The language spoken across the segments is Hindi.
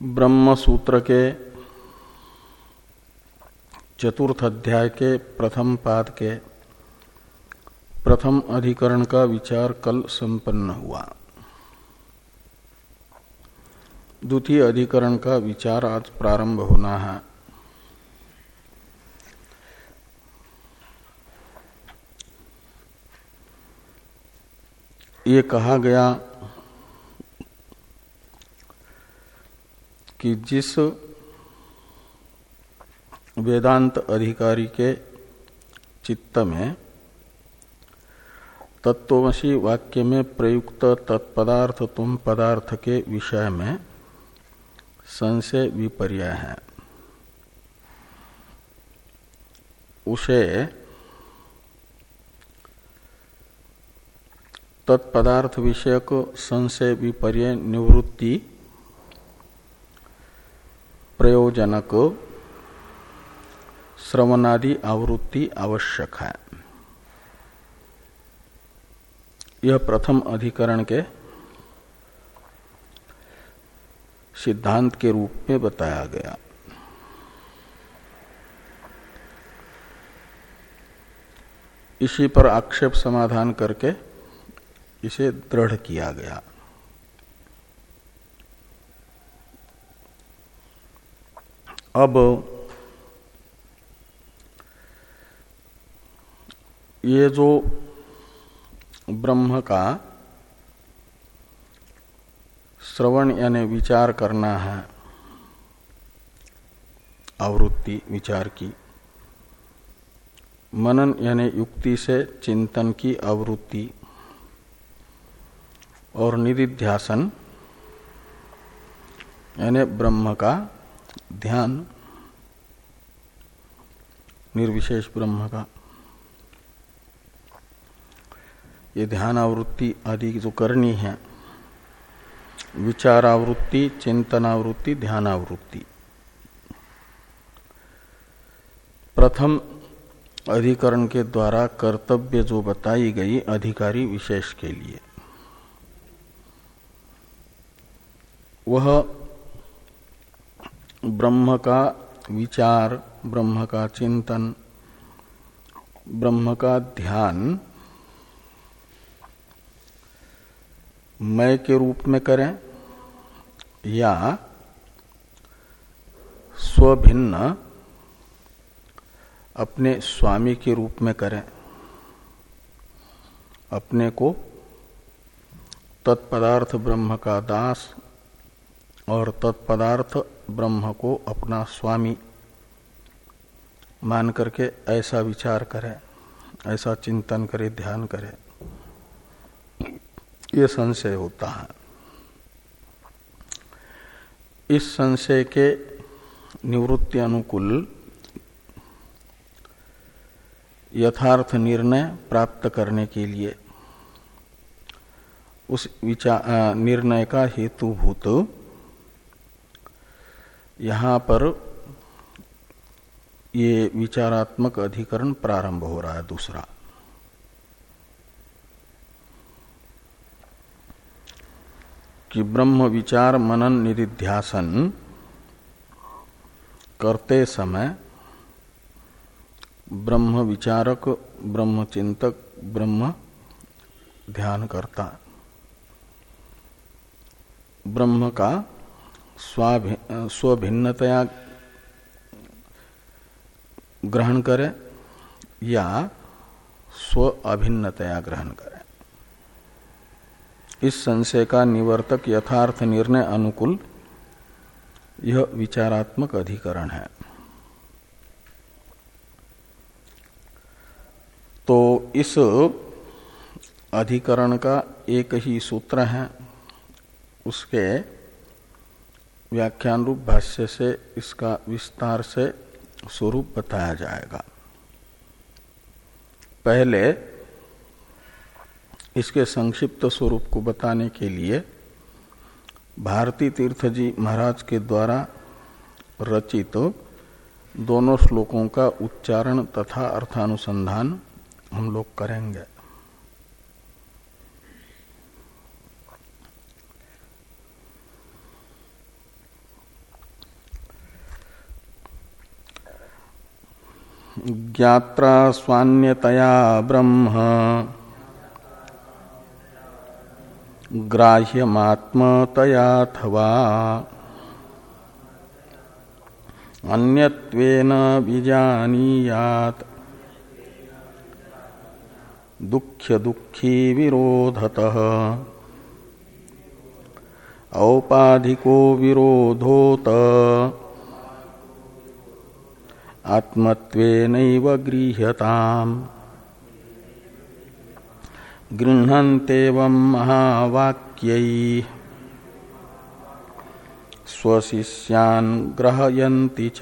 ब्रह्म सूत्र के चतुर्थ अध्याय के प्रथम पाद के प्रथम अधिकरण का विचार कल संपन्न हुआ। द्वितीय अधिकरण का विचार आज प्रारंभ होना है। ये कहा गया कि जिस वेदांत अधिकारी के चित्त में तत्वमसी वाक्य में प्रयुक्त तत्पदार्थ तुम पदार्थ के विषय में संशय विपर्य है। उसे तत्पदार्थ विषयक संशय विपर्य निवृत्ति प्रयोजनक श्रवणादि आवृत्ति आवश्यक है। यह प्रथम अधिकरण के सिद्धांत के रूप में बताया गया। इसी पर आक्षेप समाधान करके इसे दृढ़ किया गया। अब ये जो ब्रह्म का श्रवण यानी विचार करना है, आवृत्ति विचार की, मनन यानी युक्ति से चिंतन की आवृत्ति और निधिध्यासन यानी ब्रह्म का ध्यान, निर्विशेष ब्रह्म का। ये ध्यान आवृत्ति आदि जो करनी है, विचारावृत्ति, चिंतनावृत्ति, ध्यानावृत्ति। प्रथम अधिकरण के द्वारा कर्तव्य जो बताई गई अधिकारी विशेष के लिए, वह ब्रह्म का विचार, ब्रह्म का चिंतन, ब्रह्म का ध्यान मय के रूप में करें या स्वभिन्न अपने स्वामी के रूप में करें। अपने को तत्पदार्थ ब्रह्म का दास और तत्पदार्थ ब्रह्म को अपना स्वामी मान करके ऐसा विचार करें, ऐसा चिंतन करे, ध्यान करे। ये संशय होता है। इस संशय के निवृत्ति अनुकूल यथार्थ निर्णय प्राप्त करने के लिए उस विचार निर्णय का हेतुभूत यहाँ पर ये विचारात्मक अधिकरण प्रारंभ हो रहा है दूसरा। कि ब्रह्म विचार मनन निधिध्यासन करते समय ब्रह्म विचारक, ब्रह्म चिंतक, ब्रह्म ध्यान करता ब्रह्म का स्वभिन्नतया ग्रहण करे या स्व अभिन्नतया ग्रहण करे। इस संशय का निवर्तक यथार्थ निर्णय अनुकूल यह विचारात्मक अधिकरण है। तो इस अधिकरण का एक ही सूत्र है, उसके व्याख्यान रूप भाष्य से इसका विस्तार से स्वरूप बताया जाएगा। पहले इसके संक्षिप्त स्वरूप को बताने के लिए भारती तीर्थ जी महाराज के द्वारा रचित तो दोनों श्लोकों का उच्चारण तथा अर्थानुसंधान हम लोग करेंगे। ज्ञात्रा स्वान्यतया ब्रह्म ग्राह्यमात्मतयाथवा अन्यत्वेन विजानीयात। दुख्य दुखी विरोधतः औपाधिको विरोधोत। आत्मत्वेनैव गृह्यताम्। गृह्णन्तेवं महावाक्यै। स्वशिष्यान् ग्रहयन्ति च।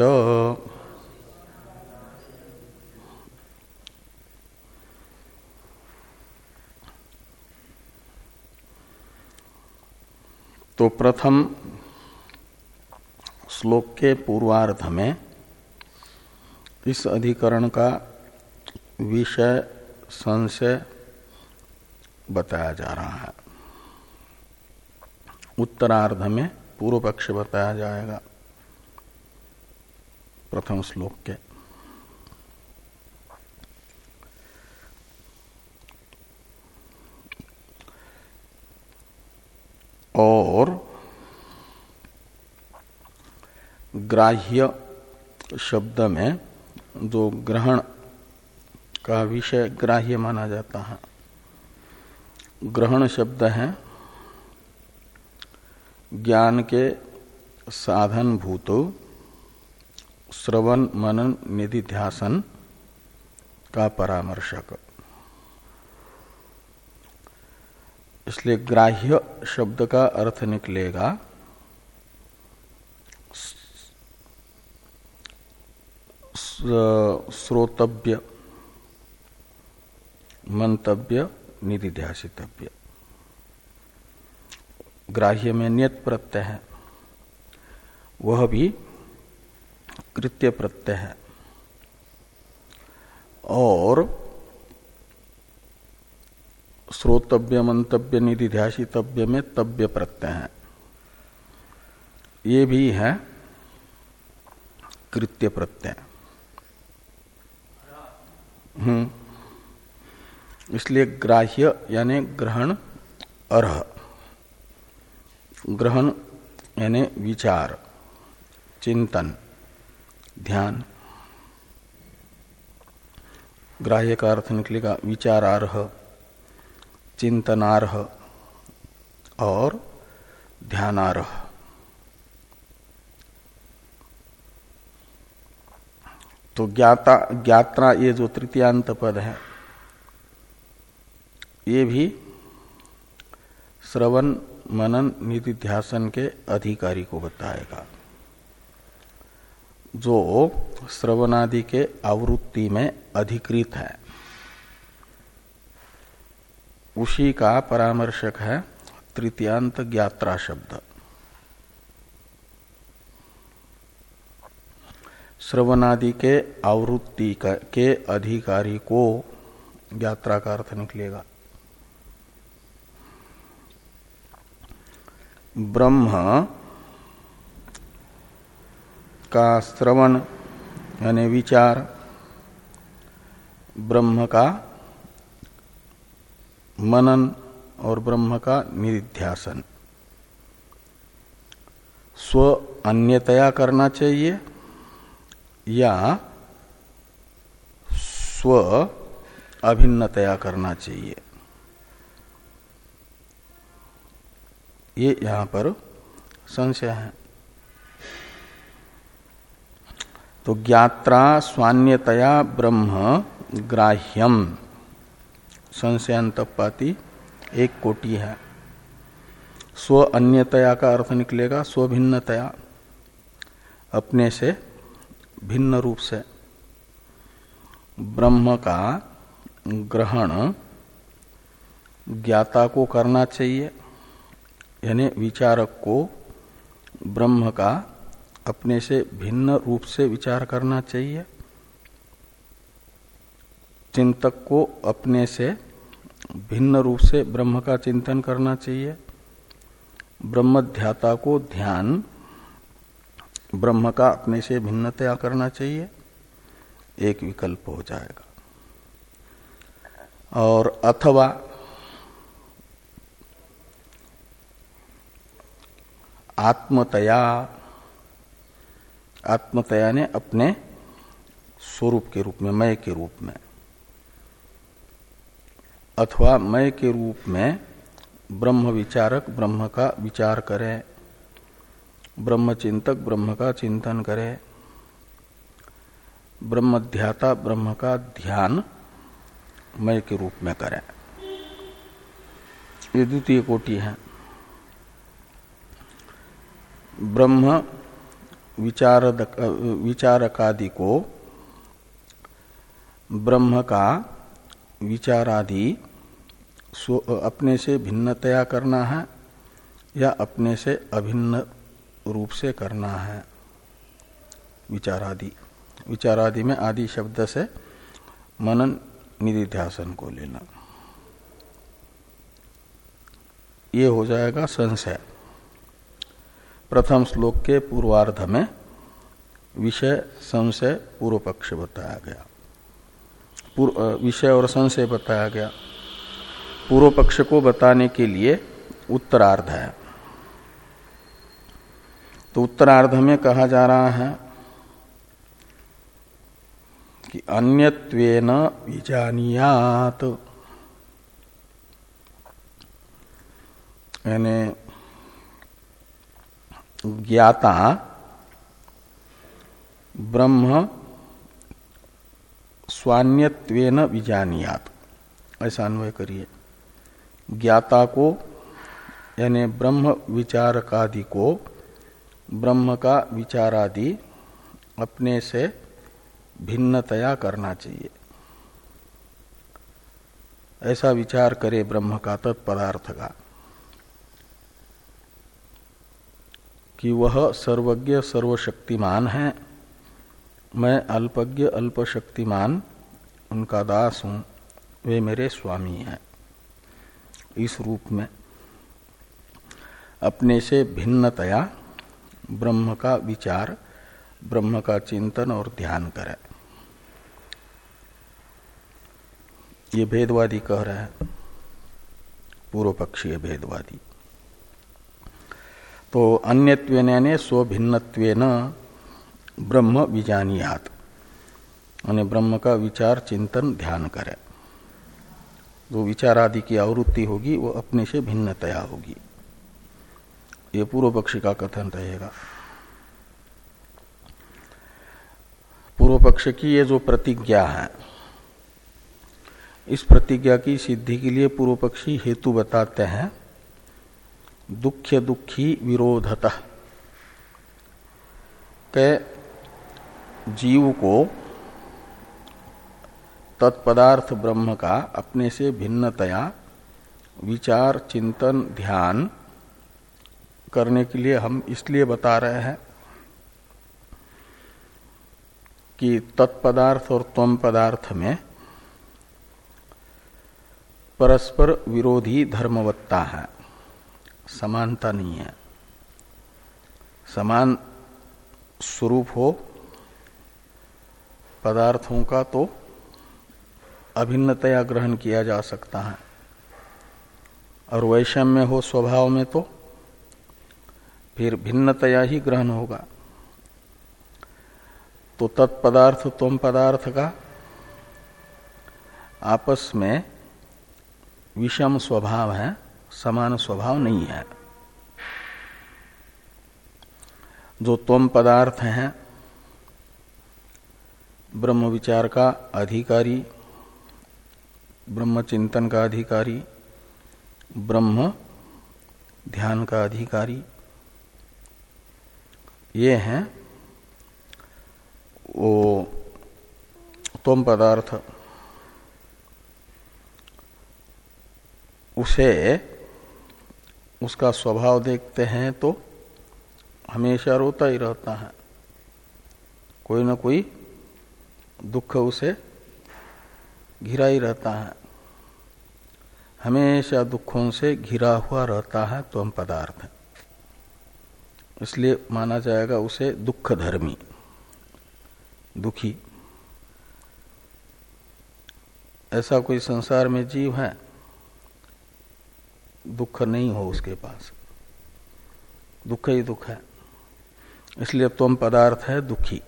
तो प्रथम श्लोक के पूर्वार्ध में इस अधिकरण का विषय संशय बताया जा रहा है। उत्तरार्ध में पूर्व पक्ष बताया जाएगा प्रथम श्लोक के। और ग्राह्य शब्द में जो ग्रहण का विषय ग्राह्य माना जाता है। ग्रहण शब्द है ज्ञान के साधन भूत, श्रवण, मनन निधि ध्यासन का परामर्शक। इसलिए ग्राह्य शब्द का अर्थ निकलेगा श्रोतव्य, मंतव्य, निधिध्यासितव्य। ग्राह्य में नियत प्रत्यय है, वह भी कृत्य प्रत्यय है। और श्रोतव्य, मंतव्य निधि ध्यासितव्य में तव्य प्रत्यय है। ये भी है कृत्य प्रत्यय। इसलिए ग्राह्य यानी ग्रहण अर्ह। ग्रहण यानी विचार, चिंतन, ध्यान। ग्राह्य का अर्थ निकलेगा विचारार्ह, चिंतनार्ह और ध्यानार्ह। तो ज्ञाता, ज्ञात्रा ये जो तृतीयांत पद है, ये भी श्रवण, मनन निधि ध्यासन के अधिकारी को बताएगा। जो श्रवणादि के आवृत्ति में अधिकृत है, उसी का परामर्शक है तृतीयांत ज्ञात्रा शब्द। श्रवणादि के आवृत्ति के अधिकारी को यात्रा का अर्थ निकलेगा। ब्रह्म का श्रवण यानी विचार, ब्रह्म का मनन और ब्रह्म का निध्यासन स्व अन्यतया करना चाहिए या स्व अभिन्नतया करना चाहिए। ये यहाँ पर संशय है। तो ज्ञात्रा स्वान्यतया ब्रह्म ग्राह्यम। संशयांतपाती एक कोटि है। स्व अन्यतया का अर्थ निकलेगा स्वभिन्नतया अपने से भिन्न रूप से। ब्रह्म का ग्रहण ज्ञाता को करना चाहिए, यानी विचारक को ब्रह्म का अपने से भिन्न रूप से विचार करना चाहिए। चिंतक को अपने से भिन्न रूप से ब्रह्म का चिंतन करना चाहिए। ब्रह्मध्याता को ध्यान ब्रह्म का अपने से भिन्नतया करना चाहिए, एक विकल्प हो जाएगा। और अथवा आत्मतया आत्मतया ने अपने स्वरूप के रूप में, मय के रूप में, अथवा मय के रूप में ब्रह्म विचारक ब्रह्म का विचार करे। ब्रह्म चिंतक ब्रह्म का चिंतन करे। ब्रह्म ध्याता ब्रह्म का ध्यान मय के रूप में करे। ये द्वितीय कोटि है। ब्रह्म विचारकादि को ब्रह्म का विचारादि अपने से भिन्नतया करना है या अपने से अभिन्न रूप से करना है। विचारादि। विचारादि में आदि शब्द से मनन निधिध्यासन को लेना। ये हो जाएगा संशय। प्रथम श्लोक के पूर्वार्ध में विषय, संशय, पूर्व पक्ष बताया गया। विषय और संशय बताया गया। पूर्व पक्ष को बताने के लिए उत्तरार्ध है। तो उत्तरार्ध में कहा जा रहा है कि अन्यत्वेन विजानियात। यानी ज्ञाता ब्रह्म स्वान्यत्वेन विजानियात। ऐसा अन्वय करिए। ज्ञाता को, यानी ब्रह्म विचारकादि को ब्रह्म का विचारादि अपने से भिन्नतया करना चाहिए। ऐसा विचार करे ब्रह्म का तत्पदार्थ का कि वह सर्वज्ञ सर्वशक्तिमान है। मैं अल्पज्ञ अल्प शक्तिमान उनका दास हूँ। वे मेरे स्वामी हैं। इस रूप में अपने से भिन्नतया ब्रह्म का विचार, ब्रह्म का चिंतन और ध्यान करें। ये भेदवादी कह रहे हैं पूर्व पक्षीय भेदवादी। तो अन्यत्वेन स्वभिन्नत्वेन ब्रह्म विजानियात। यानी ब्रह्म का विचार, चिंतन, ध्यान करे। जो विचार आदि की आवृत्ति होगी, वो अपने से भिन्नतया होगी। ये पूर्व पक्षी का कथन रहेगा। पूर्व पक्ष की ये जो प्रतिज्ञा है, इस प्रतिज्ञा की सिद्धि के लिए पूर्व पक्षी हेतु बताते हैं दुख दुखी विरोधतः। के जीव को तत्पदार्थ ब्रह्म का अपने से भिन्नतया विचार, चिंतन, ध्यान करने के लिए हम इसलिए बता रहे हैं कि तत्पदार्थ और तम पदार्थ में परस्पर विरोधी धर्मवत्ता है। समानता नहीं है। समान स्वरूप हो पदार्थों का तो अभिन्नतया ग्रहण किया जा सकता है। और वैषम्य हो स्वभाव में तो फिर भिन्नतया ही ग्रहण होगा। तो तत्पदार्थ तुम पदार्थ का आपस में विषम स्वभाव है, समान स्वभाव नहीं है। जो तुम पदार्थ हैं, ब्रह्म विचार का अधिकारी, ब्रह्म चिंतन का अधिकारी, ब्रह्म ध्यान का अधिकारी ये हैं, वो तुम पदार्थ, उसे, उसका स्वभाव देखते हैं तो हमेशा रोता ही रहता है। कोई ना कोई दुख उसे घिरा ही रहता है। हमेशा दुखों से घिरा हुआ रहता है तो हम पदार्थ। इसलिए माना जाएगा उसे दुख धर्मी दुखी। ऐसा कोई संसार में जीव है, दुख नहीं हो उसके पास। दुख ही दुख है। इसलिए तुम पदार्थ है दुखी,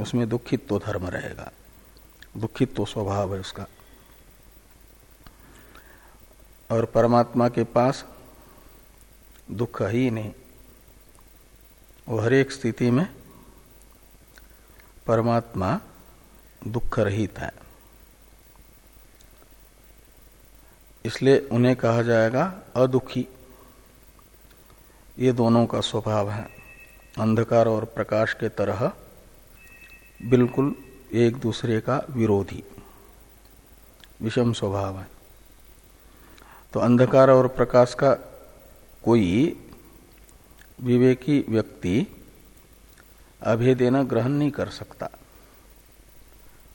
उसमें दुखित तो धर्म रहेगा। दुखित तो स्वभाव है उसका। और परमात्मा के पास दुख ही नहीं। वो हर एक स्थिति में परमात्मा दुख रहित है। इसलिए उन्हें कहा जाएगा अदुखी। ये दोनों का स्वभाव है। अंधकार और प्रकाश के तरह बिल्कुल एक दूसरे का विरोधी। विषम स्वभाव है। तो अंधकार और प्रकाश का कोई विवेकी व्यक्ति अभेदेना ग्रहण नहीं कर सकता।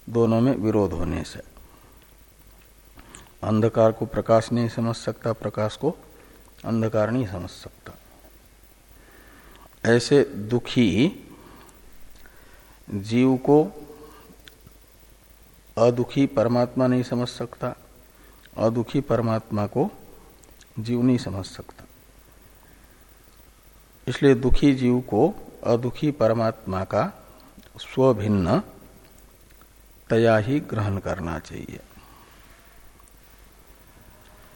दोनों में विरोध होने से। अंधकार को प्रकाश नहीं समझ सकता, प्रकाश को अंधकार नहीं समझ सकता। ऐसे दुखी जीव को अदुखी परमात्मा नहीं समझ सकता, अदुखी परमात्मा को जीव नहीं समझ सकता। इसलिए दुखी जीव को अदुखी परमात्मा का स्वभिन्न तया ही ग्रहण करना चाहिए।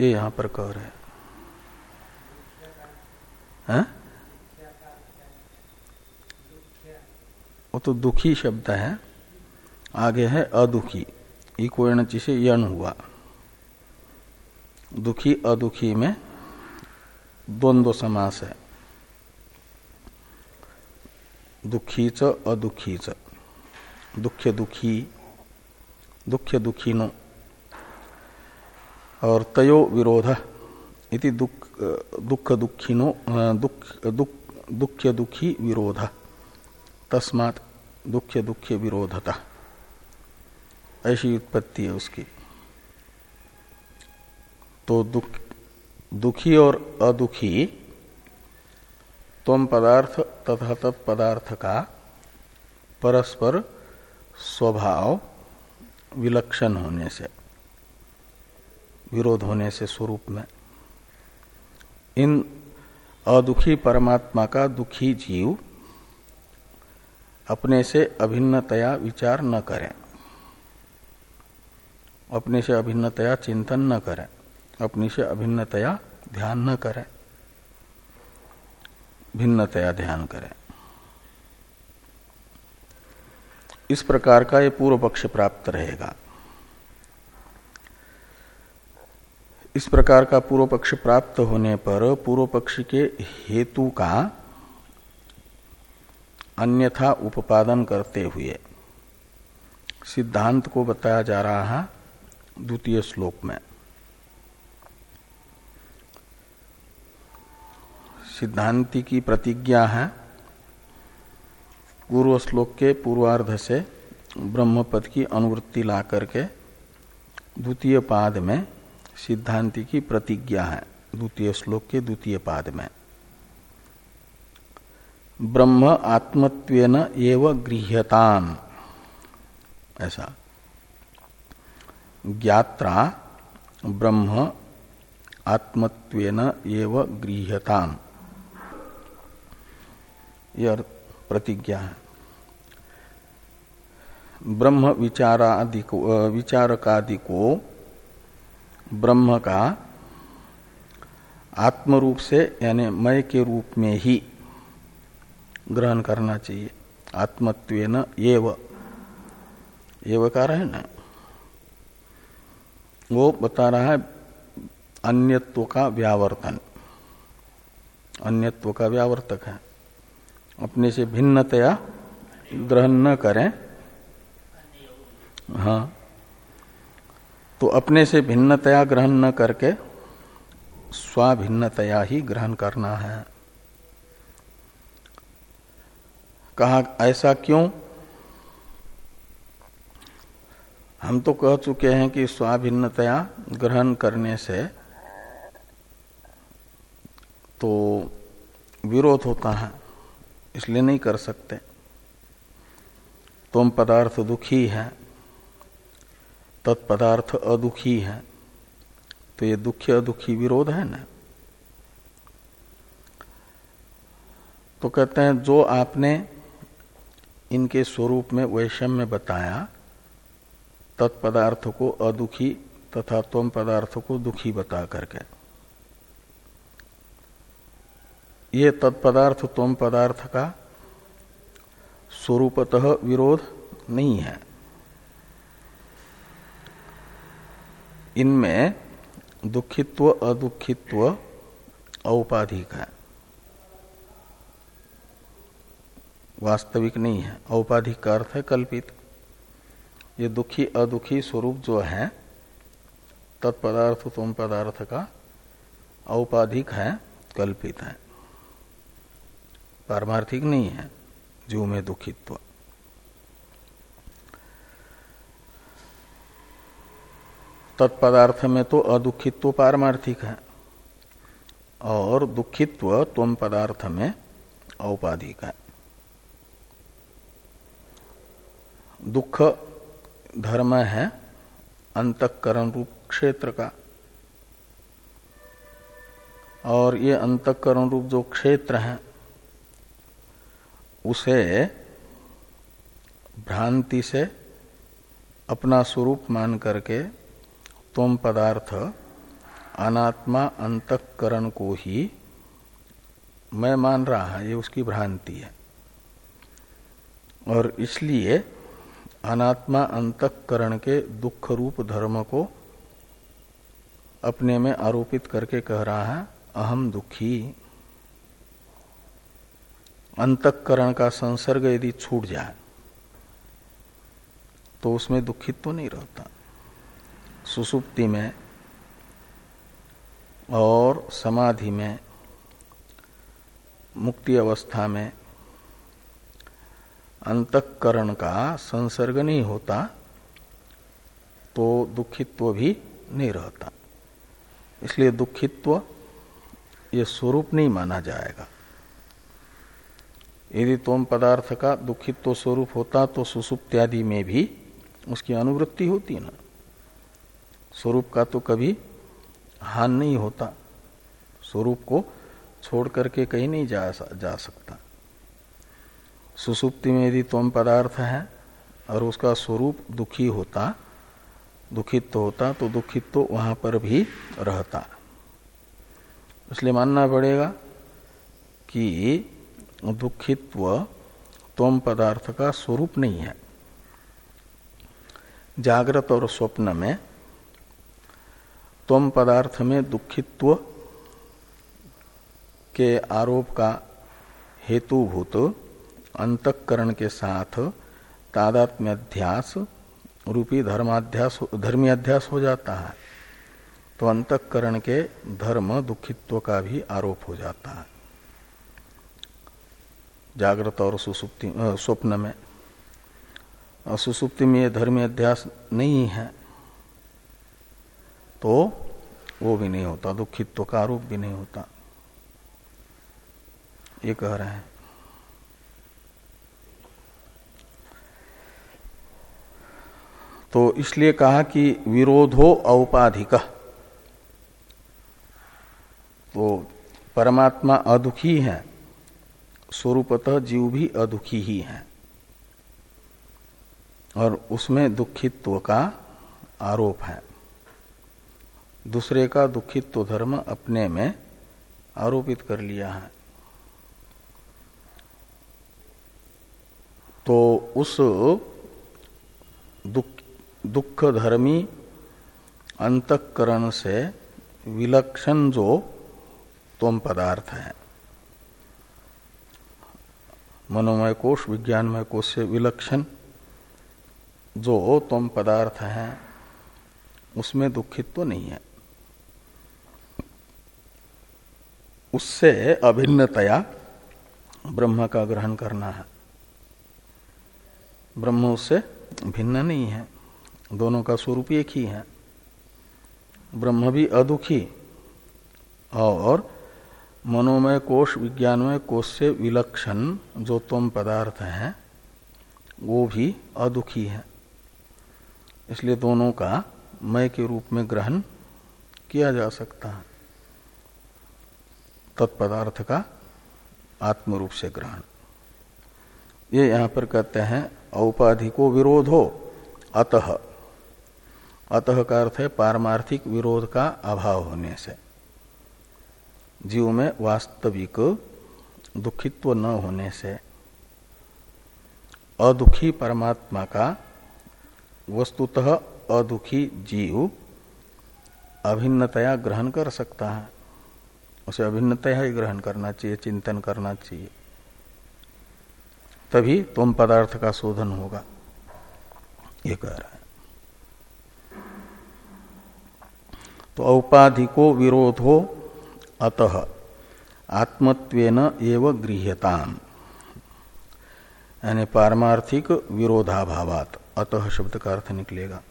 ये यहाँ पर कह रहे हैं। वो तो दुखी शब्द है। आगे है अदुखी। इको से यण हुआ। दुखी अदुखी में द्वंद्व समास है। दुखी च, अदुखी च। दुख दुखी दुख दुखीनो। और तयो विरोध इति दुख दुख दुखीनो, दुख दुख दुख दुखी विरोध। तस्मात् दुख दुख विरोधता। ऐसी उत्पत्ति है उसकी। तो दुख, दुखी और अदुखी तम पदार्थ तथा तत्पदार्थ का परस्पर स्वभाव विलक्षण होने से, विरोध होने से स्वरूप में। इन अदुखी परमात्मा का दुखी जीव अपने से अभिन्नतया विचार न करें। अपने से अभिन्नतया चिंतन न करें। अपने से अभिन्नतया ध्यान न करें। भिन्नतया ध्यान करें। इस प्रकार का ये पूर्व पक्ष प्राप्त रहेगा। इस प्रकार का पूर्व पक्ष प्राप्त होने पर पूर्व पक्ष के हेतु का अन्यथा उपादन करते हुए सिद्धांत को बताया जा रहा है द्वितीय श्लोक में। सिद्धांति की प्रतिज्ञा है। पूर्व श्लोक के पूर्वार्ध से ब्रह्मपद की अनुवृत्ति ला करके द्वितीय पाद में सिद्धांति की प्रतिज्ञा है। द्वितीय श्लोक के द्वितीय पाद में। ब्रह्म आत्मत्वेन एव गृह्यताम ऐसा। ज्ञात्रा ब्रह्म आत्मत्वेन एव गृह्यताम यह प्रतिज्ञा है। ब्रह्म विचारादि को विचारकादि को ब्रह्म का आत्म रूप से, यानी मय के रूप में ही ग्रहण करना चाहिए। आत्मत्वेन एव। एवकार है ना वो बता रहा है अन्यत्व का व्यावर्तन। अन्यत्व का व्यावर्तक है। अपने से भिन्नतया ग्रहण न करें। हाँ। तो अपने से भिन्नतया ग्रहण न करके स्वाभिन्नतया ही ग्रहण करना है। कहा, ऐसा क्यों? हम तो कह चुके हैं कि स्वाभिन्नतया ग्रहण करने से तो विरोध होता है। इसलिए नहीं कर सकते। तुम पदार्थ दुखी है, तत्पदार्थ अदुखी है तो ये दुखी अदुखी विरोध है ना? तो कहते हैं, जो आपने इनके स्वरूप में वैषम्य बताया, तत्पदार्थ को अदुखी तथा तम पदार्थ को दुखी बता करके। ये तत्पदार्थ तम पदार्थ का स्वरूपतः विरोध नहीं है। इनमें दुखित्व, अदुखित्व, औपाधिक है। वास्तविक नहीं है। औपाधिक का अर्थ है कल्पित। ये दुखी, अदुखी स्वरूप जो है, तत्पदार्थ तुम पदार्थ का औपाधिक है, कल्पित है। पारमार्थिक नहीं है, जीव में दुखित्व तत्पदार्थ में तो अदुखित्व पारमार्थिक है, और दुखित्व तुम पदार्थ में औपाधिक है। दुख धर्म है, अंतकरण रूप क्षेत्र का, और ये अंतकरण रूप जो क्षेत्र है उसे भ्रांति से अपना स्वरूप मान करके तुम पदार्थ अनात्मा अंतकरण को ही मैं मान रहा है, ये उसकी भ्रांति है। और इसलिए अनात्मा अंतकरण के दुख रूप धर्म को अपने में आरोपित करके कह रहा है, अहम दुखी अंतकरण का संसर्ग यदि छूट जाए तो उसमें दुखित तो नहीं रहता। सुसुप्ति में और समाधि में, मुक्ति अवस्था में अंतकरण का संसर्ग नहीं होता तो दुखित्व भी नहीं रहता। इसलिए दुखित्व ये स्वरूप नहीं माना जाएगा। यदि तोम पदार्थ का दुखित्व स्वरूप होता तो सुसुप्त्यादि में भी उसकी अनुवृत्ति होती ना। स्वरूप का तो कभी हान नहीं होता। स्वरूप को छोड़ करके कहीं नहीं जा, जा सकता। सुसुप्ति में यदि तोम पदार्थ है और उसका स्वरूप दुखी होता दुखित तो होता तो दुखित तो वहाँ पर भी रहता। इसलिए मानना पड़ेगा कि दुखित्व तोम पदार्थ का स्वरूप नहीं है। जागृत और स्वप्न में तोम पदार्थ में दुखित्व के आरोप का हेतुभूत अंतकरण के साथ तादात्म्यध्यास रूपी धर्माध्यास धर्मी अध्यास हो जाता है। तो अंतकरण के धर्म दुखित्व का भी आरोप हो जाता है। जागृत और सुसुप्ति स्वप्न में। सुसुप्ति में ये धर्मी अध्यास नहीं है। तो वो भी नहीं होता, दुखित्व का आरोप भी नहीं होता। ये कह रहे हैं। तो इसलिए कहा कि विरोधो औपाधिक। तो परमात्मा अदुखी है। स्वरूपतः जीव भी अदुखी ही है। और उसमें दुखित्व का आरोप है। दूसरे का दुखित्व धर्म अपने में आरोपित कर लिया है। तो उस दुख दुख धर्मी अंतकरण से विलक्षण जो तोम पदार्थ है। मनोमय कोष विज्ञानमय कोष से विलक्षण जो तोम पदार्थ है, उसमें दुखित तो नहीं है। उससे अभिन्नतया ब्रह्म का ग्रहण करना है। ब्रह्म उससे भिन्न नहीं है, दोनों का स्वरूप एक ही है। ब्रह्म भी अदुखी और मनोमय कोष विज्ञानमय कोष से विलक्षण जो तम पदार्थ है, वो भी अदुखी है। इसलिए दोनों का मय के रूप में ग्रहण किया जा सकता है। तत्पदार्थ का आत्म रूप से ग्रहण। ये यहाँ पर कहते हैं, औपाधिको विरोध हो अतः। अतः का अर्थ है, पारमार्थिक विरोध का अभाव होने से। जीव में वास्तविक दुखित्व न होने से, अदुखी परमात्मा का वस्तुतः अदुखी जीव अभिन्नतया ग्रहण कर सकता है। उसे अभिन्नतया ही ग्रहण करना चाहिए, चिंतन करना चाहिए। तभी तुम पदार्थ का शोधन होगा। ये कह रहा है। तो औपाधिको विरोध हो अतः आत्मत्वेन एव गृह्यताम। यानी पारमार्थिक विरोधाभावात। अतः शब्द का अर्थ निकलेगा।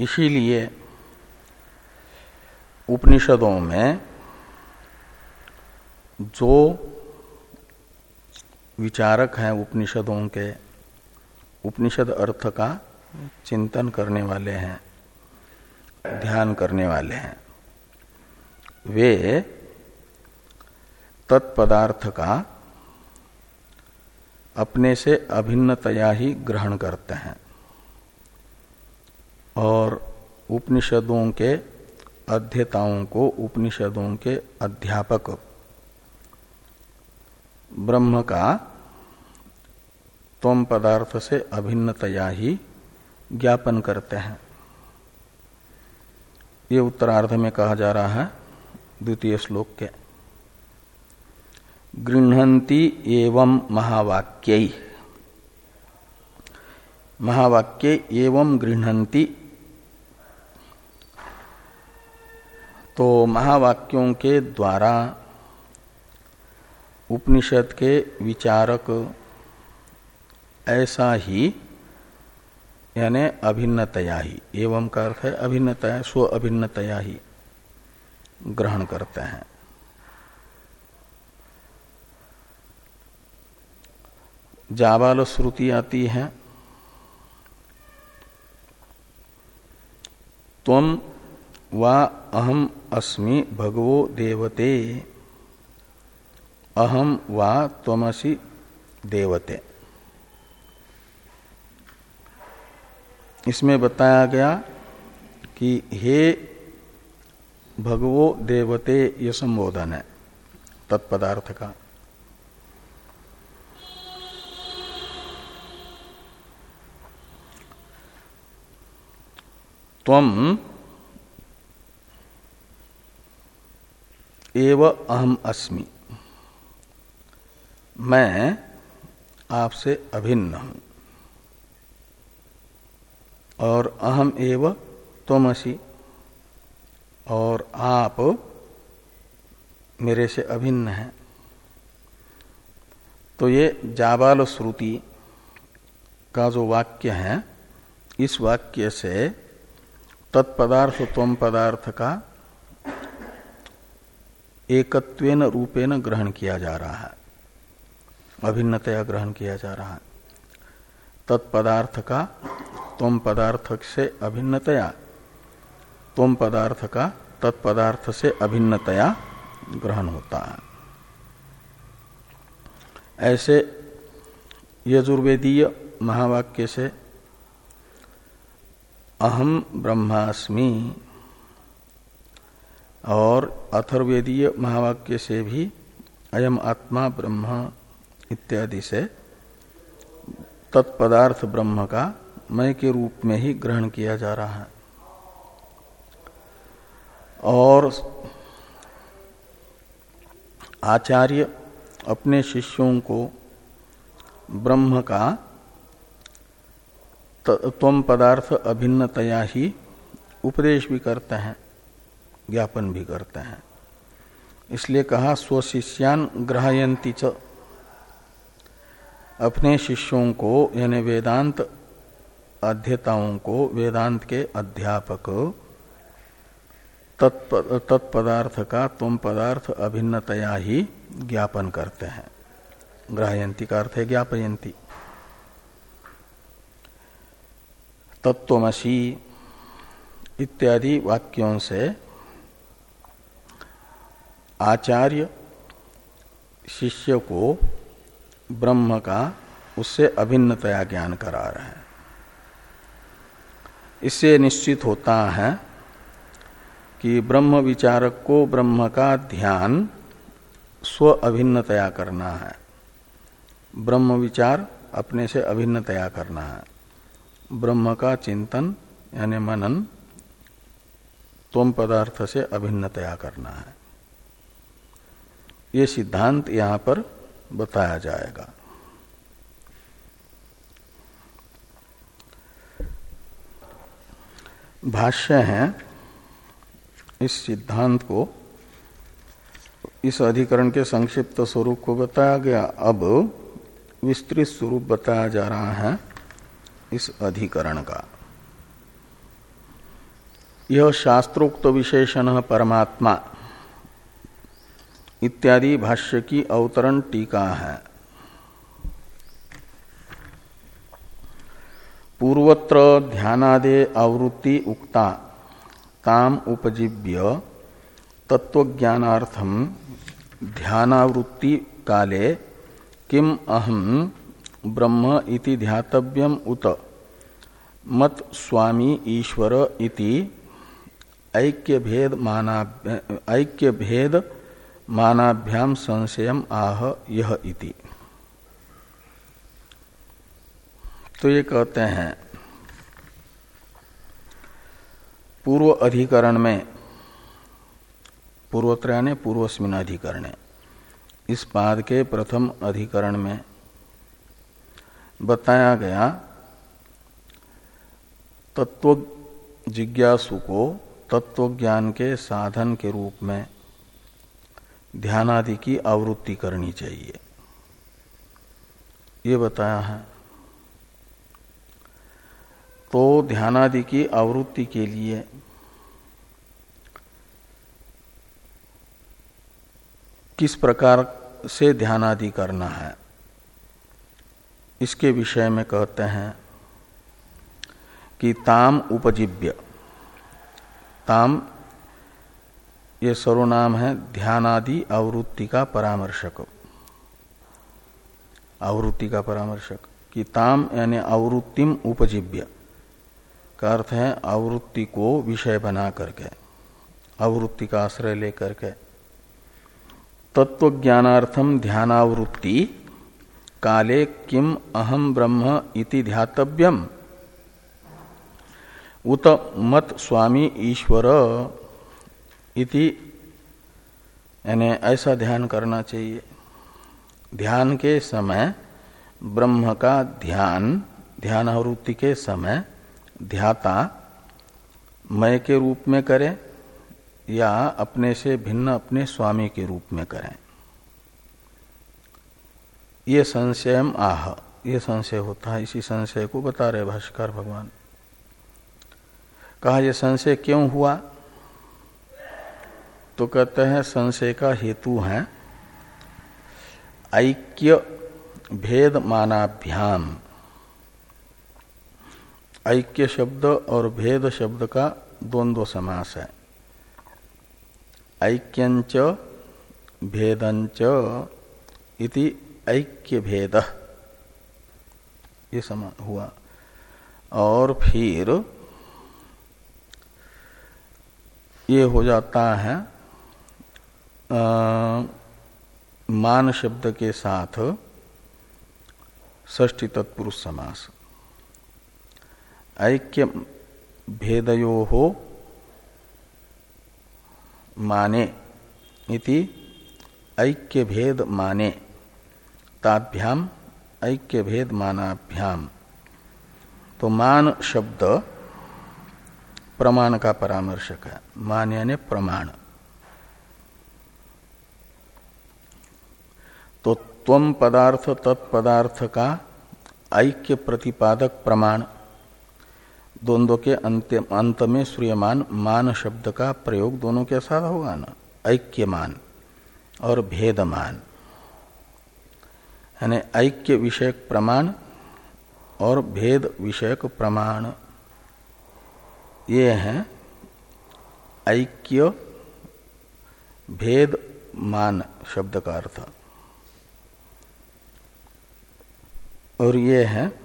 इसीलिए उपनिषदों में जो विचारक हैं उपनिषदों के, उपनिषद अर्थ का चिंतन करने वाले हैं ध्यान करने वाले हैं। वे तत्पदार्थ का अपने से अभिन्नतया ही ग्रहण करते हैं और उपनिषदों के अध्यताओं को उपनिषदों के अध्यापक ब्रह्म का तम पदार्थ से अभिन्नतया ही ज्ञापन करते हैं। ये उत्तरार्ध में कहा जा रहा है, द्वितीय श्लोक के। गृहती एवं महावाक्य। महावाक्य एवं गृहती तो महावाक्यों के द्वारा, उपनिषद के विचारक, ऐसा ही यानी अभिन्नतया ही, एवं का अर्थ है अभिन्नतया, स्व अभिन्नतया ही ग्रहण करते हैं। जाबाल श्रुति आती है तम वा अहम अस्मि भगवो देवते, अहम वा तमसी देवते। इसमें बताया गया कि हे भगवो देवते, ये संबोधन है, तत्पदार्थ का। तम एव अहम अस्मि। मैं आपसे अभिन्न हूँ। और अहम एव तुमसी और आप मेरे से अभिन्न हैं। तो ये जाबाल श्रुति का जो वाक्य है, इस वाक्य से तत्पदार्थ तम पदार्थ का एकत्वेन रूपेण ग्रहण किया जा रहा है। अभिन्नतया ग्रहण किया जा रहा है। तत्पदार्थ का तुम पदार्थ से अभिन्नतया। तुम पदार्थ का तत्पदार्थ से अभिन्नतया ग्रहण होता है ऐसे यजुर्वेदीय महावाक्य से अहम ब्रह्मास्मि और अथर्वेदीय महावाक्य से भी अयम आत्मा ब्रह्म इत्यादि से तत्पदार्थ ब्रह्म का मय के रूप में ही ग्रहण किया जा रहा है। और आचार्य अपने शिष्यों को ब्रह्म का तम पदार्थ अभिन्नतया ही उपदेश भी करते हैं, ज्ञापन भी करते हैं। इसलिए कहा, स्वशिष्यान ग्रहयंती च। अपने शिष्यों को, यानी वेदांत अध्यताओं को वेदांत के अध्यापक तत्पदार्थ का तुम पदार्थ अभिन्नतया ही ज्ञापन करते हैं। ग्राहयंती का अर्थ है ज्ञापयंती। तत्वमसी इत्यादि वाक्यों से आचार्य शिष्य को ब्रह्म का उससे अभिन्नतया ज्ञान करा रहे हैं। इससे निश्चित होता है कि ब्रह्म विचारक को ब्रह्म का ध्यान स्व अभिन्नतया करना है। ब्रह्म विचार अपने से अभिन्नतया करना है। ब्रह्म का चिंतन यानी मनन तुम पदार्थ से अभिन्नतया करना है। ये सिद्धांत यहाँ पर बताया जाएगा। भाष्य है इस सिद्धांत को। इस अधिकरण के संक्षिप्त स्वरूप को बताया गया। अब विस्तृत स्वरूप बताया जा रहा है इस अधिकरण का। यह शास्त्रोक्त विशेषण परमात्मा। इत्यादि भाष्य की अवतरण टीका है। पूर्वत्र ध्यानादे आवृत्ति उक्ता, ताम उपजीव्य तत्वज्ञानार्थम ध्यानावृत्ति काले किम अहम ब्रह्म इति ध्यातव्यम उत, मत स्वामी ईश्वर इति ऐक्य भेद माना ऐक्य भेद मानाभ्याम संशयम आह यह इति। तो ये कहते हैं, पूर्व अधिकरण में पूर्वत्र ने पूर्वस्मिन अधिकरण, इस पाद के प्रथम अधिकरण में बताया गया तत्व जिज्ञासु को तत्व ज्ञान के साधन के रूप में ध्यानादि की आवृत्ति करनी चाहिए। ये बताया है। तो ध्यानादि की आवृत्ति के लिए किस प्रकार से ध्यानादि करना है? इसके विषय में कहते हैं कि ताम उपजीव्य। ताम, ये सर्वनाम है ध्यानादि आवृत्ति का परामर्शक। आवृत्ति का परामर्शक कि ताम यानी आवृत्तिम उपजीव्य। का अर्थ है आवृत्ति को विषय बना करके, आवृत्ति का आश्रय लेकर के। तत्व ज्ञानार्थम ध्यानावृत्ति, काले किम अहम ब्रह्म इति ध्यातव्यम। उत मत स्वामी ईश्वर इति, यानी ऐसा ध्यान करना चाहिए। ध्यान के समय, ब्रह्म का ध्यान, ध्यानावृत्ति के समय ध्याता मय के रूप में करें या अपने से भिन्न अपने स्वामी के रूप में करें। ये संशय आह, ये संशय होता है, इसी संशय को बता रहे भाष्कर भगवान। कहा यह संशय क्यों हुआ? तो कहते हैं, संशय का हेतु है ऐक्य भेद मानाभ्याम ऐक्य शब्द और भेद शब्द का द्वंद्व समास है। ऐक्यंच भेदंच इति ऐक्य भेद। ये समा हुआ। और फिर ये हो जाता है आ, मान शब्द के साथ ष्टी तत्पुरुष समास। ऐक्य भेदयो हो माने इति ऐक्य भेद माने ताभ्याम ऐक्य भेद मानाभ्याम तो मान शब्द प्रमाण का परामर्शक है। मान यानी प्रमाण। तो त्वम पदार्थ तत्पदार्थ का ऐक्य प्रतिपादक प्रमाण। द्वंद्व के अंत अंत में सूर्यमान मान शब्द का प्रयोग दोनों के साथ होगा ना? ऐक्यमान और भेदमान। यानी ऐक्य विषयक प्रमाण और भेद विषयक प्रमाण। ये हैं ऐक्य भेद मान शब्द का अर्थ। और ये है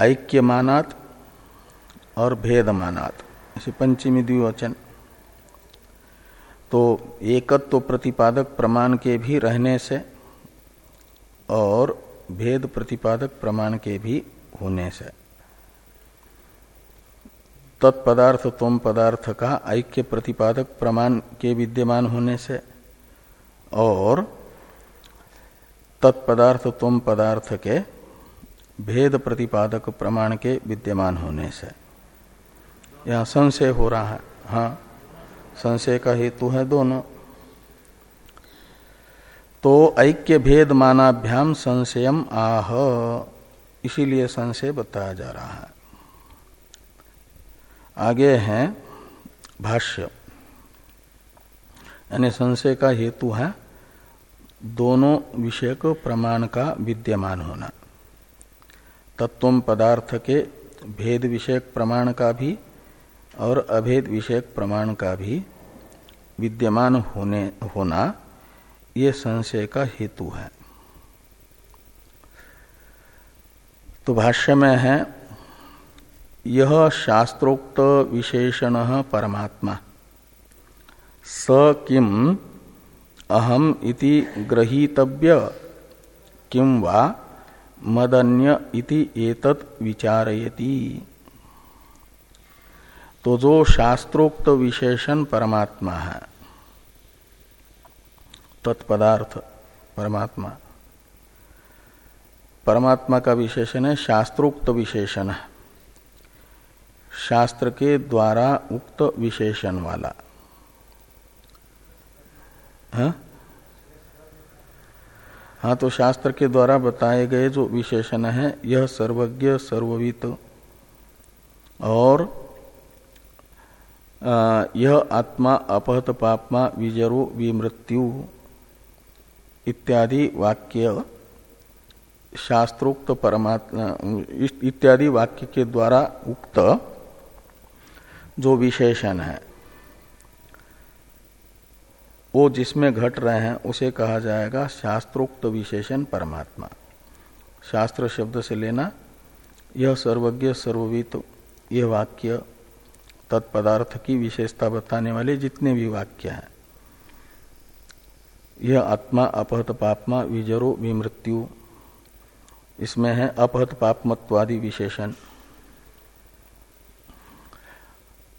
ऐक्य मानात और भेद मानात ऐसे पंचमी द्विवचन। तो एकत्व तो प्रतिपादक प्रमाण के भी रहने से और भेद प्रतिपादक प्रमाण के भी होने से। तत्पदार्थ तुम पदार्थ का ऐक्य प्रतिपादक प्रमाण के विद्यमान होने से और तत्पदार्थ तुम पदार्थ के भेद प्रतिपादक प्रमाण के विद्यमान होने से। यह संशय हो रहा है। हाँ संशय का हेतु है दोनों। तो ऐक्य भेद मानाभ्याम संशयम आह, इसीलिए संशय बताया जा रहा है। आगे है भाष्य। यानी संशय का हेतु है दोनों विषय को प्रमाण का विद्यमान होना। तत्व पदार्थ के भेद विषयक प्रमाण का भी और अभेद विषयक प्रमाण का भी विद्यमान होने, होना ये संशय का हेतु है। तो भाष्य में है, यह शास्त्रोक्त विशेषण परमात्मा। स किम अहम इति ग्रहीतव्य किम वा मदन्य इति एतत् विचारयति तो जो शास्त्रोक्त विशेषण परमात्मा है, तत्पदार्थ परमात्मा परमात्मा का विशेषण है, शास्त्रोक्त विशेषण है शास्त्र के द्वारा उक्त विशेषण वाला, है? हाँ तो शास्त्र के द्वारा बताए गए जो विशेषण है, यह सर्वज्ञ, सर्ववित। और यह आत्मा, अपहत पापमा, विजरो, विमृत्यु इत्यादि वाक्य, शास्त्रोक्त परमात्मा इत्यादि वाक्य के द्वारा उक्त जो विशेषण है। वो जिसमें घट रहे हैं, उसे कहा जाएगा शास्त्रोक्त विशेषण परमात्मा। शास्त्र शब्द से लेना, यह सर्वज्ञ, सर्ववित यह वाक्य, तत्पदार्थ की विशेषता बताने वाले जितने भी वाक्य हैं। यह आत्मा, अपहत पापमा, विजरो, विमृत्यु, इसमें है अपहत पापमत्वादि विशेषण।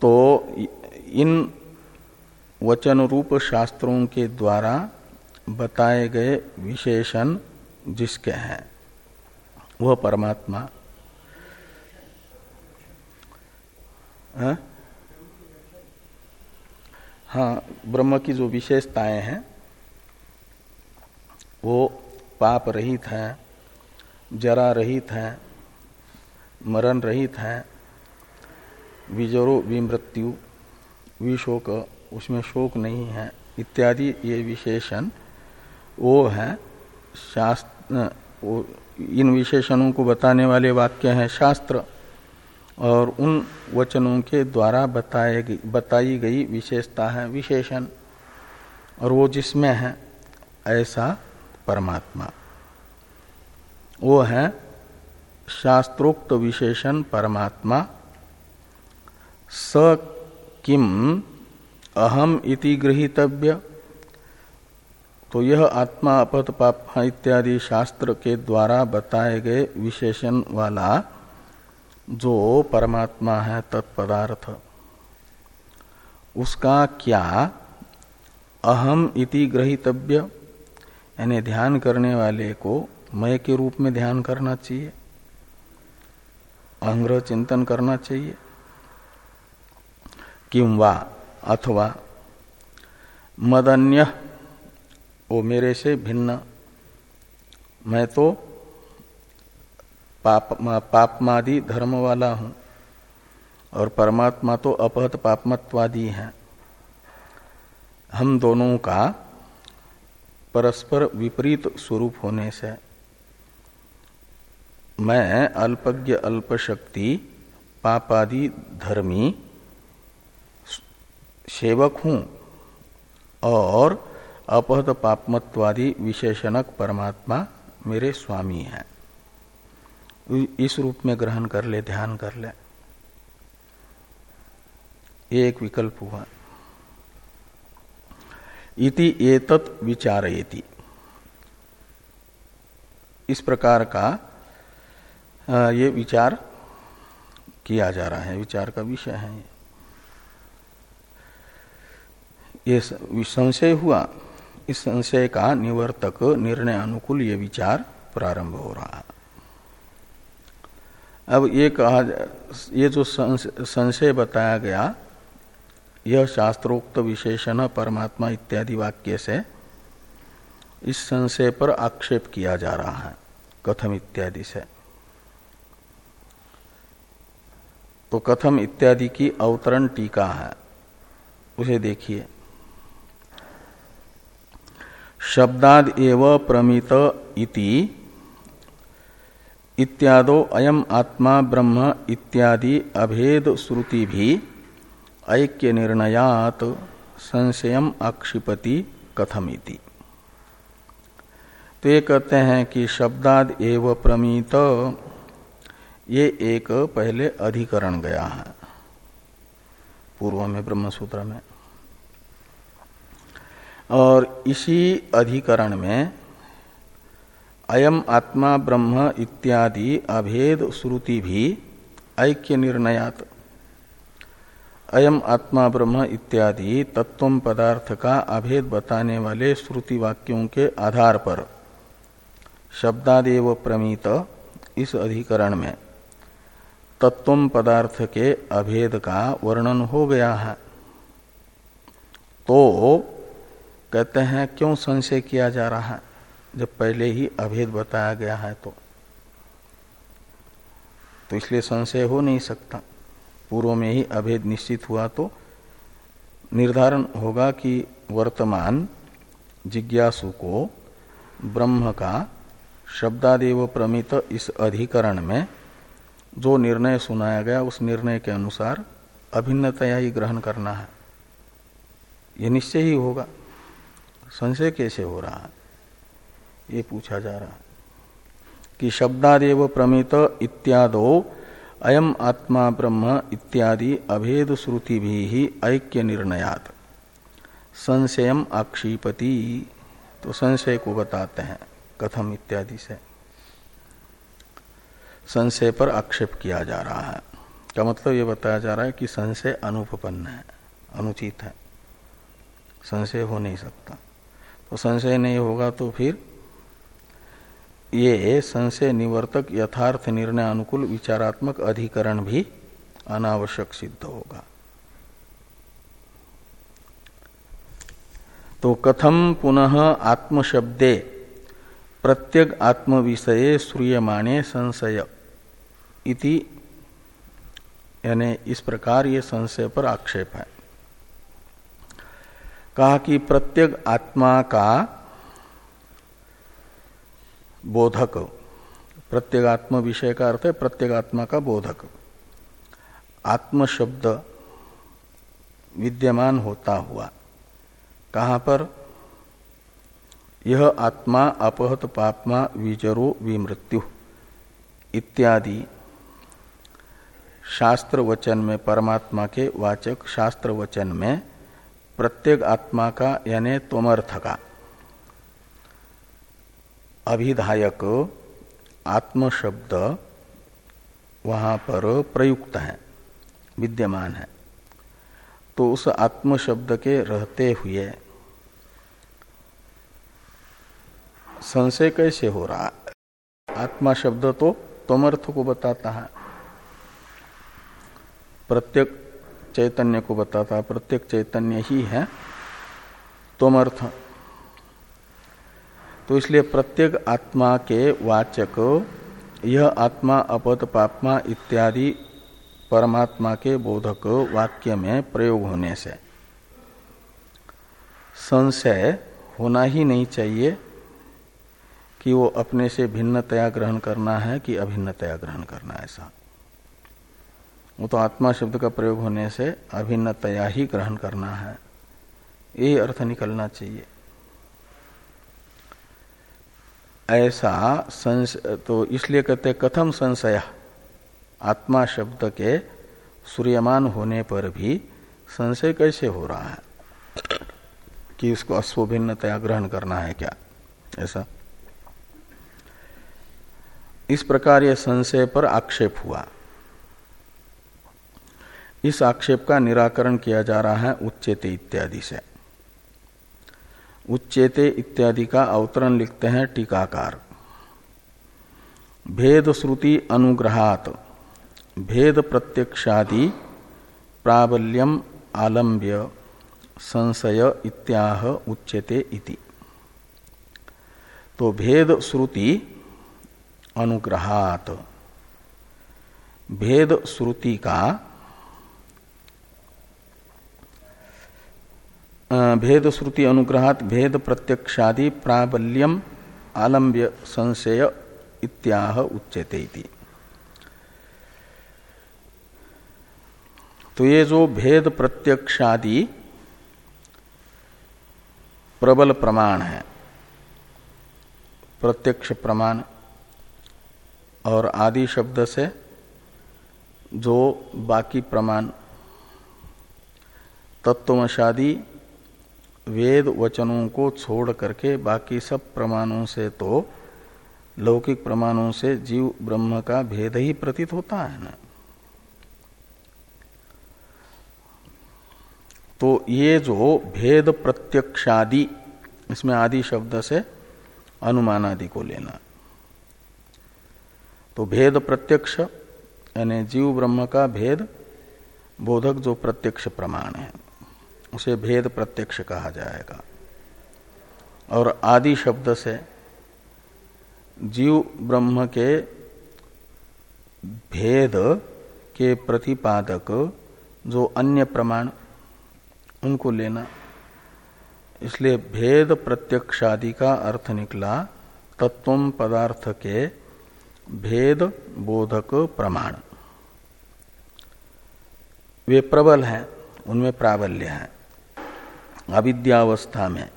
तो इन वचन रूप शास्त्रों के द्वारा बताए गए विशेषण जिसके हैं, वह परमात्मा है? हाँ ब्रह्म की जो विशेषताएँ हैं, वो पाप रहित है, जरा रहित है, मरण रहित है, विजरो विमृत्यु, विशोक उसमें शोक नहीं है, इत्यादि ये विशेषण वो है। शास्त्र इन विशेषणों को बताने वाले वाक्य हैं शास्त्र और उन वचनों के द्वारा बताए गई, बताई गई विशेषता है, विशेषण। और वो जिसमें है, ऐसा परमात्मा। वो है शास्त्रोक्त विशेषण परमात्मा। स किम अहम इति गृहीतव्य। तो यह आत्मा अपत पाप इत्यादि शास्त्र के द्वारा बताए गए विशेषण वाला जो परमात्मा है तत्पदार्थ। उसका क्या अहम इति ग्रहितव्य यानी ध्यान करने वाले को मय के रूप में ध्यान करना चाहिए। अंग्रह चिंतन करना चाहिए। किंवा अथवा मदन्य, वो मेरे से भिन्न। मैं तो पाप पापमादि धर्म वाला हूँ और परमात्मा तो अपहत पापमत्वादी है। हम दोनों का परस्पर विपरीत स्वरूप होने से मैं अल्पज्ञ अल्प शक्ति पापादि धर्मी सेवक हूँ और अपहत पापमत्वादि विशेषणक परमात्मा मेरे स्वामी हैं। इस रूप में ग्रहण कर ले, ध्यान कर ले। एक विकल्प हुआ। इति एतत् विचारयति। इस प्रकार का ये विचार किया जा रहा है, विचार का विषय है ये। संशय हुआ। इस संशय का निवर्तक निर्णय अनुकूल ये विचार प्रारंभ हो रहा। अब ये कहा ये जो संशय बताया गया, यह शास्त्रोक्त विशेषण परमात्मा इत्यादि वाक्य से इस संशय पर आक्षेप किया जा रहा है, कथम इत्यादि से। तो कथम इत्यादि की अवतरण टीका है। उसे देखिए। शब्दाद एव प्रमित इति। इत्यादो अयम आत्मा ब्रह्म इत्यादि अभेद श्रुति भी ऐक्य निर्णयात संशयम अक्षिपति कथमिति। तो ये कहते हैं कि शब्दाद एव प्रमीत, ये एक पहले अधिकरण गया है। पूर्व में ब्रह्म सूत्र में। और इसी अधिकरण में अयम आत्मा ब्रह्म इत्यादि अभेद श्रुति भी ऐक्य निर्णयात। अयम आत्मा ब्रह्म इत्यादि तत्व पदार्थ का अभेद बताने वाले श्रुति वाक्यों के आधार पर शब्दादेव प्रमीत इस अधिकरण में तत्व पदार्थ के अभेद का वर्णन हो गया है। तो कहते हैं, क्यों संशय किया जा रहा है? जब पहले ही अभेद बताया गया है तो। तो इसलिए संशय हो नहीं सकता। पूर्व में ही अभेद निश्चित हुआ तो निर्धारण होगा कि वर्तमान जिज्ञासु को ब्रह्म का शब्दादेव प्रमित इस अधिकरण में जो निर्णय सुनाया गया, उस निर्णय के अनुसार अभिन्नतया ही ग्रहण करना है। यह निश्चय ही होगा। संशय कैसे हो रहा है? ये पूछा जा रहा है कि शब्दादेव प्रमित इत्यादो, अयम आत्मा ब्रह्म इत्यादि अभेद श्रुति भी ही ऐक्य निर्णयात। संशयम आक्षिपति। तो संशय को बताते हैं, कथम इत्यादि से। संशय पर आक्षेप किया जा रहा है। का मतलब ये बताया जा रहा है कि संशय अनुपन्न है, अनुचित है। संशय हो नहीं सकता। तो संशय नहीं होगा तो फिर ये संशय निवर्तक यथार्थ निर्णय अनुकूल विचारात्मक अधिकरण भी अनावश्यक सिद्ध होगा। तो कथम पुनः आत्मशब्दे प्रत्येक आत्म विषय श्रूयमाणे संशय इति, यानी इस प्रकार ये संशय पर आक्षेप है। कहा कि प्रत्येक आत्मा का बोधक प्रत्येगात्म विषय का अर्थ है प्रत्येगात्मा का बोधक। आत्म शब्द विद्यमान होता हुआ, कहाँ पर? यह आत्मा अपहत पापमा विजरो विमृत्यु, इत्यादि। शास्त्र वचन में, परमात्मा के वाचक शास्त्र वचन में प्रत्येक आत्मा का, यानी तोमर्थ का। अभिधायक आत्म शब्द वहाँ पर प्रयुक्त है, विद्यमान है। तो उस आत्म शब्द के रहते हुए, संशय कैसे हो रहा? आत्मा शब्द तो तमर्थ को बताता है। प्रत्येक चैतन्य को बताता प्रत्येक चैतन्य ही है। तमर्थ तो इसलिए प्रत्येक आत्मा के वाचक, यह आत्मा, अपत, पापमा इत्यादि परमात्मा के बोधक वाक्य में प्रयोग होने से। संशय होना ही नहीं चाहिए कि वो अपने से भिन्नतया ग्रहण करना है कि अभिन्नतया ग्रहण करना है ऐसा। वो तो आत्मा शब्द का प्रयोग होने से अभिन्नतया ही ग्रहण करना है। यही अर्थ निकलना चाहिए। ऐसा संस तो इसलिए कहते कथम संशय। आत्मा शब्द के सूर्यमान होने पर भी संशय कैसे हो रहा है? कि इसको अश्वभिन्नतया ग्रहण करना है क्या? ऐसा। इस प्रकार यह संशय पर आक्षेप हुआ। इस आक्षेप का निराकरण किया जा रहा है उच्चेते इत्यादि से। उच्चेते इत्यादि का अवतरण लिखते हैं टीकाकार। भेद श्रुति अनुग्रहात, भेद प्रत्यक्षादि प्राबल्यम आलंब्य संशय इत्याह उच्यते इति। तो भेद श्रुति अनुग्रहात, भेद श्रुति का भेद श्रुति अनुग्रहात भेद प्रत्यक्षादि प्राबल्यम आलंब्य संशय इत्याह उच्यते इति। तो ये जो भेद प्रत्यक्षादि प्रबल प्रमाण है, प्रत्यक्ष प्रमाण और आदि शब्द से जो बाकी प्रमाण तत्वशादी वेद वचनों को छोड़ करके बाकी सब प्रमाणों से तो लौकिक प्रमाणों से जीव ब्रह्म का भेद ही प्रतीत होता है ना। तो ये जो भेद प्रत्यक्षादि, इसमें आदि शब्द से अनुमान आदि को लेना। तो भेद प्रत्यक्ष, यानी जीव ब्रह्म का भेद, बोधक जो प्रत्यक्ष प्रमाण है। उसे भेद प्रत्यक्ष कहा जाएगा। और आदि शब्द से जीव ब्रह्म के भेद के प्रतिपादक जो अन्य प्रमाण, उनको लेना। इसलिए भेद प्रत्यक्षादि का अर्थ निकला तत्व पदार्थ के भेद बोधक प्रमाण। वे प्रबल हैं, उनमें प्राबल्य है। अविद्यावस्था में।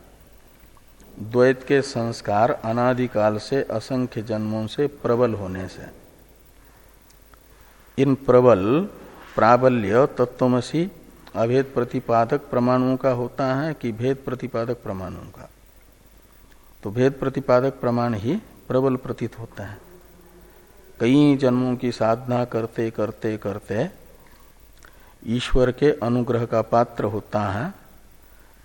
द्वैत के संस्कार अनादिकाल से असंख्य जन्मों से प्रबल होने से। इन प्रबल, प्राबल्य तत्वमसी अभेद प्रतिपादक प्रमाणों का होता है कि भेद प्रतिपादक प्रमाणों का। तो भेद प्रतिपादक प्रमाण ही प्रबल प्रतीत होता है। कई जन्मों की साधना करते करते करते ईश्वर के अनुग्रह का पात्र होता है।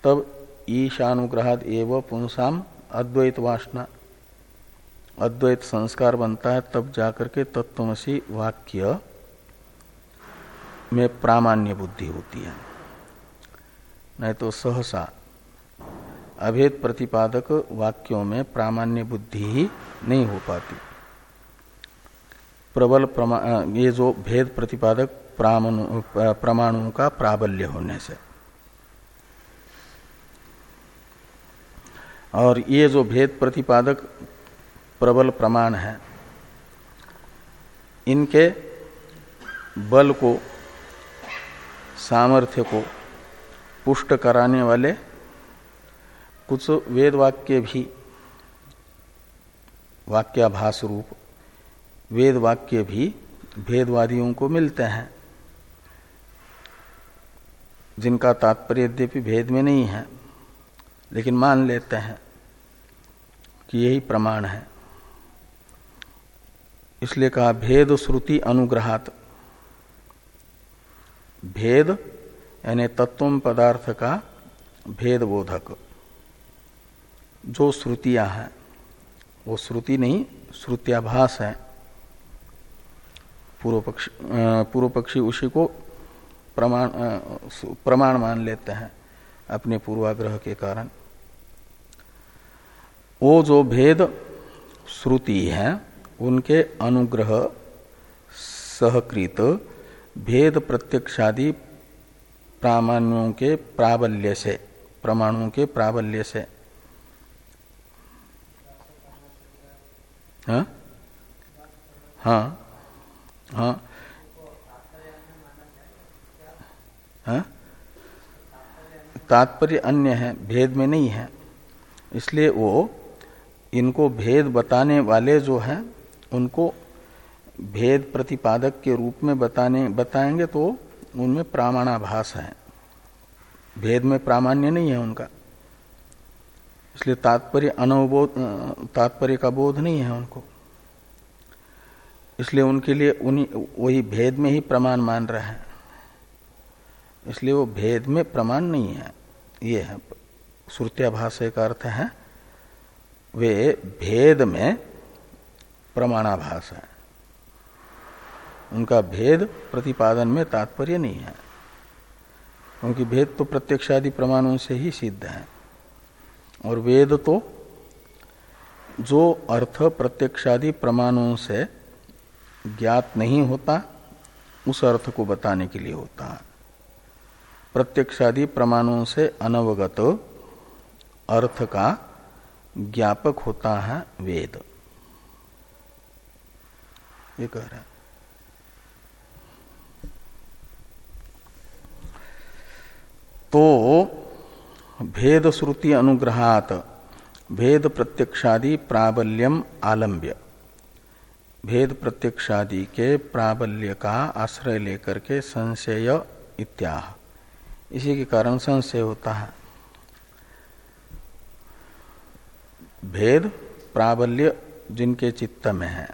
तब ईशानुग्रहाद एवं पुंसाम अद्वैत वासना अद्वैत संस्कार बनता है, तब जाकर के तत्वमसी वाक्य में प्रामाण्य बुद्धि होती है। नहीं तो सहसा अभेद प्रतिपादक वाक्यों में प्रामाण्य बुद्धि ही नहीं हो पाती। प्रबल प्रमा, ये जो भेद प्रतिपादक प्रमाणों का प्राबल्य होने से। और ये जो भेद प्रतिपादक प्रबल प्रमाण है, इनके बल को, सामर्थ्य को पुष्ट कराने वाले कुछ वेद वाक्य भी, वाक्याभास रूप वेद वाक्य भी भेदवादियों को मिलते हैं, जिनका तात्पर्य यद्यपि भेद में नहीं है, लेकिन मान लेते हैं। कि यही प्रमाण है। इसलिए कहा, भेद श्रुति अनुग्रहात। भेद, यानी तत्व पदार्थ का भेद बोधक जो श्रुतियाँ हैं, वो श्रुति नहीं, श्रुत्याभास है। पूर्व पक्षी पूर्व पक्षी उसी को प्रमाण प्रमाण मान लेते हैं अपने पूर्वाग्रह के कारण। वो जो भेद श्रुति है, उनके अनुग्रह सहकृत भेद प्रत्यक्षादि प्रामाण्यों के प्राबल्य से, प्रमाणों के प्राबल्य से। हाँ? हाँ हाँ। हाँ? तात्पर्य अन्य है, भेद में नहीं है। इसलिए वो इनको भेद बताने वाले जो हैं, उनको भेद प्रतिपादक के रूप में बताने, बताएँगे तो उनमें प्रामाणाभास है। भेद में प्रामाण्य नहीं है उनका। इसलिए तात्पर्य अनवबोध तात्पर्य का बोध नहीं है उनको। इसलिए उनके लिए उन्हीं, वही भेद में ही प्रमाण मान रहे हैं। इसलिए वो भेद में प्रमाण नहीं है। ये है श्रुत्याभाष का अर्थ है। वे भेद में प्रमाणाभास है। उनका भेद प्रतिपादन में तात्पर्य नहीं है। क्योंकि भेद तो प्रत्यक्षादि प्रमाणों से ही सिद्ध है। और वेद तो जो अर्थ प्रत्यक्षादि प्रमाणों से ज्ञात नहीं होता, उस अर्थ को बताने के लिए होता है। प्रत्यक्षादि प्रमाणों से अनवगत अर्थ का ज्ञापक होता है वेद। ये कह रहे तो भेद श्रुति अनुग्रहात, भेद प्रत्यक्षादि प्राबल्यम आलंब्य भेद प्रत्यक्षादि के प्राबल्य का आश्रय लेकर के संशय इत्याह। इसी के कारण संशय होता है। भेद प्राबल्य जिनके चित्त में है।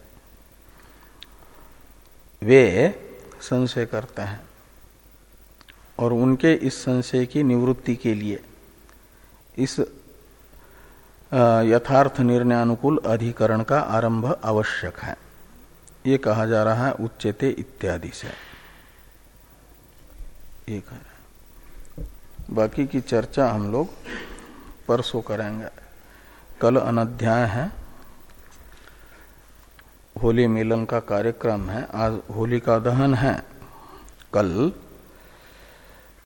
वे संशय करते हैं और उनके इस संशय की निवृत्ति के लिए इस यथार्थ निर्णय अनुकूल अधिकरण का आरंभ आवश्यक है। ये कहा जा रहा है उच्चते इत्यादि से। ये कह बाकी की चर्चा हम लोग परसों करेंगे। कल अनध्याय है। होली मिलन का कार्यक्रम है। आज होली का दहन है। कल